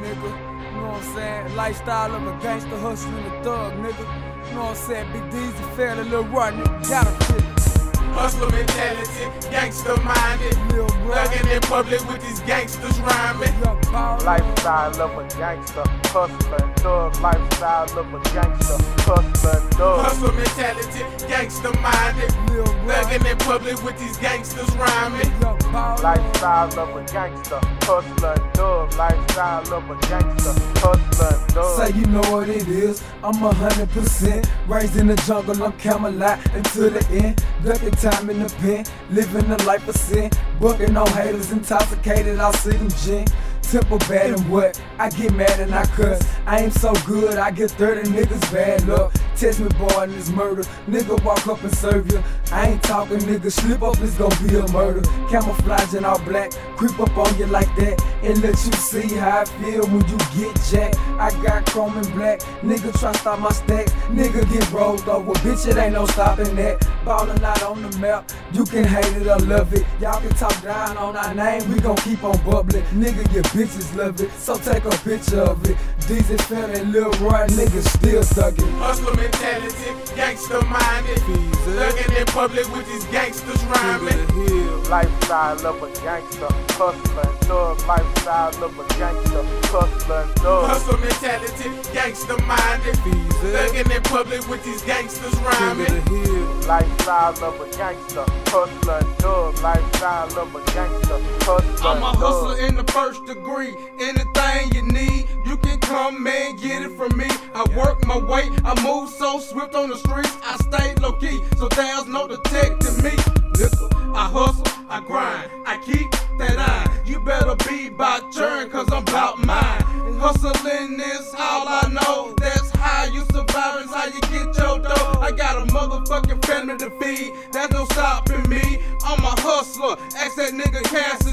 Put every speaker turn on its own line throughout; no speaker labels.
nigga. You know what I'm saying? Lifestyle of a gangster, hustling a thug, nigga. You know what I'm saying? Big D's a fairly little run, nigga. Gotta feel it.
Hustler mentality, gangster minded. Thugging in public with these gangsters rhyming.
Lifestyle of a gangster, hustler and thug. Lifestyle of a gangster, hustler and thug.
Hustler mentality, gangster minded. Thugging in public with these gangsters rhyming.
Lifestyle of a gangster, hustler and thug. Lifestyle of a gangster, hustler and thug.
Say you know what it is. I'm a hundred percent raised in the jungle. I'm Camelot until the end. Ducking time in the pen, living a life of sin. Booking on haters, intoxicated. I see them gin. Temple bad and what? I get mad and I cuss. I ain't so good, I get 30 niggas bad luck. Test me, boy, in this murder. Nigga walk up and serve you. I ain't talking, nigga. Slip up, it's gonna be a murder. Camouflage in all black, creep up on you like that, and let you see how I feel when you get jacked. I got chrome and black, nigga try stop my stacks. Nigga get rolled over, bitch, it ain't no stopping that. Ballin' out on the map, you can hate it or love it. Y'all can talk down on our name, we gon' keep on bubbling. Nigga, your bitches love it, so take a picture of it. D's and Phil Lil Roy, niggas still thuggin'.
Hustler mentality, gangster minded. Thugging in public with these gangsters rhyming.
Lifestyle of a gangster, hustler and thug. Lifestyle of a gangster, hustler and thug.
Hustler mentality, gangster minded. Thugging in public with these gangsters rhyming.
Lifestyle of a gangster, hustler and thug. Lifestyle of a gangster, hustler
I'm a hustler in the first degree. Anything you need, you can come and get it from me. I work my way, I move so swift on the streets. I stay low key, so there's no detecting me. Nigga, I hustle, I grind, I keep that eye. You better be by turn, cause I'm about mine. Hustling is all I know. That's how you survive, is how you get your dough. I got a motherfucking family to feed, that's no stopping me. I'm a hustler, ask that nigga Cassidy.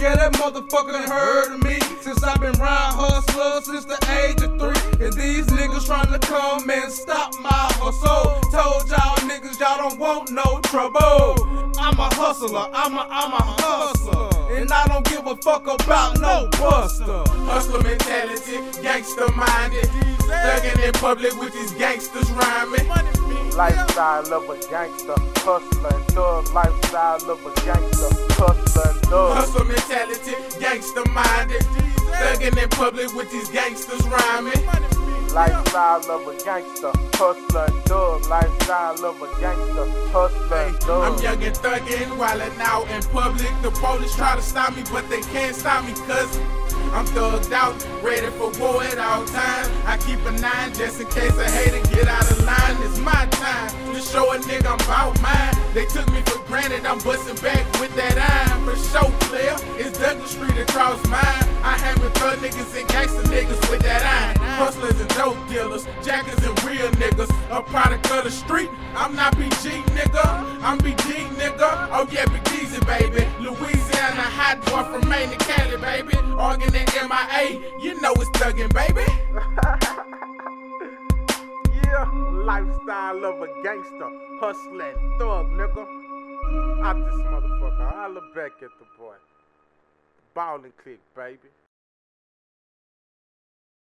Yeah, that motherfucker heard of me since I've been round hustler since the age of three. And these niggas trying to come and stop my hustle. Told y'all niggas y'all don't want no trouble. I'm a hustler, I'm a, I'm a hustler. And I don't give a fuck about no buster. Hustler mentality, gangster minded. Thugging in public with these gangsters rhyming.
Lifestyle of a gangster, hustler and thug. Lifestyle of a gangster, hustler and thug.
Hustle public with these gangsters rhyming.
Lifestyle of a gangster, hustler and thug. Lifestyle of a gangster, hustler and
I'm young and thuggin', wildin' out in public. The police try to stop me, but they can't stop me, cause I'm thugged out, ready for war at all times. I keep a nine just in case a hater get out of line. It's my time to show a nigga I'm about mine. They took me for granted, I'm bustin' back with that iron. Dealers, jackers and real niggas. A product of the street, I'm not BG nigga. I'm BG nigga. Oh yeah, Big Easy baby. Louisiana hot boy from Maine to Cali baby. Oregon and MIA, you know it's thuggin' baby.
Yeah, lifestyle of a gangster, hustler and thug, nigga. Out this motherfucker, I look back at the boy. Ballin' click, baby.